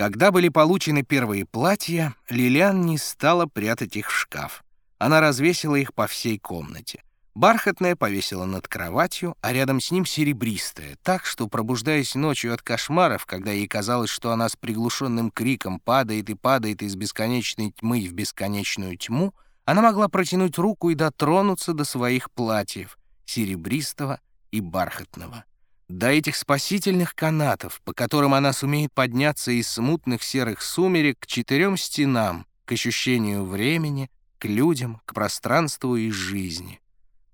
Когда были получены первые платья, Лилиан не стала прятать их в шкаф. Она развесила их по всей комнате. Бархатное повесила над кроватью, а рядом с ним серебристое, так что, пробуждаясь ночью от кошмаров, когда ей казалось, что она с приглушенным криком падает и падает из бесконечной тьмы в бесконечную тьму, она могла протянуть руку и дотронуться до своих платьев, серебристого и бархатного. До этих спасительных канатов, по которым она сумеет подняться из смутных серых сумерек к четырем стенам, к ощущению времени, к людям, к пространству и жизни.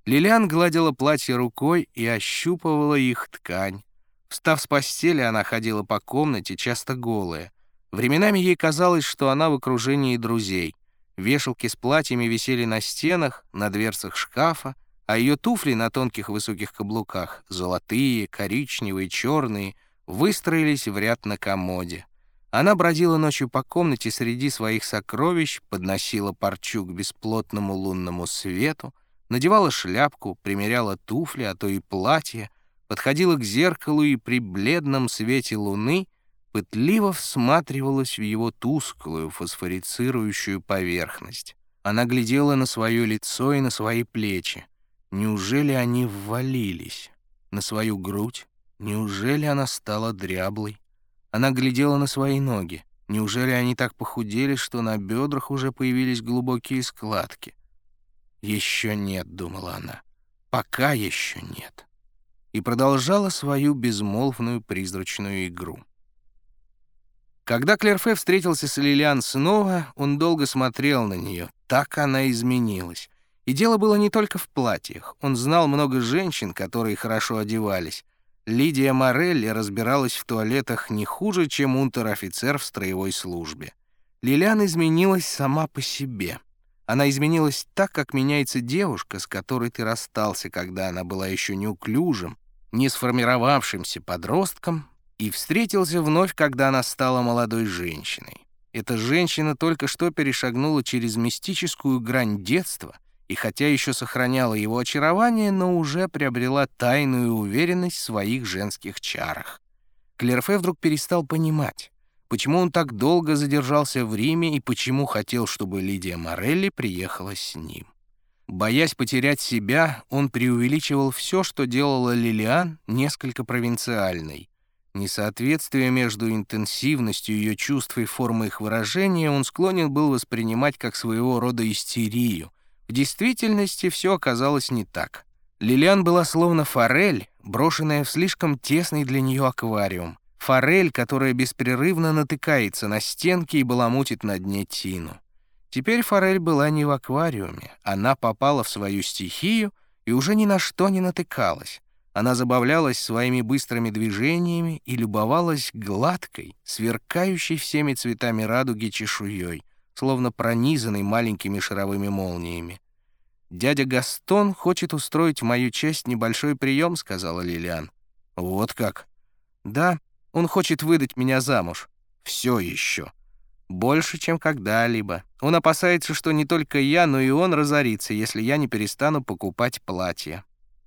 Лилиан гладила платье рукой и ощупывала их ткань. Встав с постели, она ходила по комнате, часто голая. Временами ей казалось, что она в окружении друзей. Вешалки с платьями висели на стенах, на дверцах шкафа, а ее туфли на тонких высоких каблуках, золотые, коричневые, черные, выстроились в ряд на комоде. Она бродила ночью по комнате среди своих сокровищ, подносила парчу к бесплотному лунному свету, надевала шляпку, примеряла туфли, а то и платье, подходила к зеркалу и при бледном свете луны пытливо всматривалась в его тусклую фосфорицирующую поверхность. Она глядела на свое лицо и на свои плечи. Неужели они ввалились? На свою грудь? Неужели она стала дряблой? Она глядела на свои ноги. Неужели они так похудели, что на бедрах уже появились глубокие складки? «Еще нет», — думала она, — «пока еще нет». И продолжала свою безмолвную призрачную игру. Когда Клерфе встретился с Лилиан снова, он долго смотрел на нее. Так она изменилась. И дело было не только в платьях. Он знал много женщин, которые хорошо одевались. Лидия Морелли разбиралась в туалетах не хуже, чем унтер-офицер в строевой службе. Лилиан изменилась сама по себе — она изменилась так, как меняется девушка, с которой ты расстался, когда она была еще неуклюжим, не сформировавшимся подростком, и встретился вновь, когда она стала молодой женщиной. Эта женщина только что перешагнула через мистическую грань детства и хотя еще сохраняла его очарование, но уже приобрела тайную уверенность в своих женских чарах. Клерфе вдруг перестал понимать почему он так долго задержался в Риме и почему хотел, чтобы Лидия Морелли приехала с ним. Боясь потерять себя, он преувеличивал все, что делала Лилиан, несколько провинциальной. Несоответствие между интенсивностью ее чувств и формой их выражения он склонен был воспринимать как своего рода истерию. В действительности все оказалось не так. Лилиан была словно форель, брошенная в слишком тесный для нее аквариум форель, которая беспрерывно натыкается на стенки и баламутит на дне тину. Теперь форель была не в аквариуме, она попала в свою стихию и уже ни на что не натыкалась. Она забавлялась своими быстрыми движениями и любовалась гладкой, сверкающей всеми цветами радуги чешуей, словно пронизанной маленькими шаровыми молниями. «Дядя Гастон хочет устроить в мою честь небольшой прием», — сказала Лилиан. «Вот как?» «Да, он хочет выдать меня замуж. Все еще. Больше, чем когда-либо. Он опасается, что не только я, но и он разорится, если я не перестану покупать платья.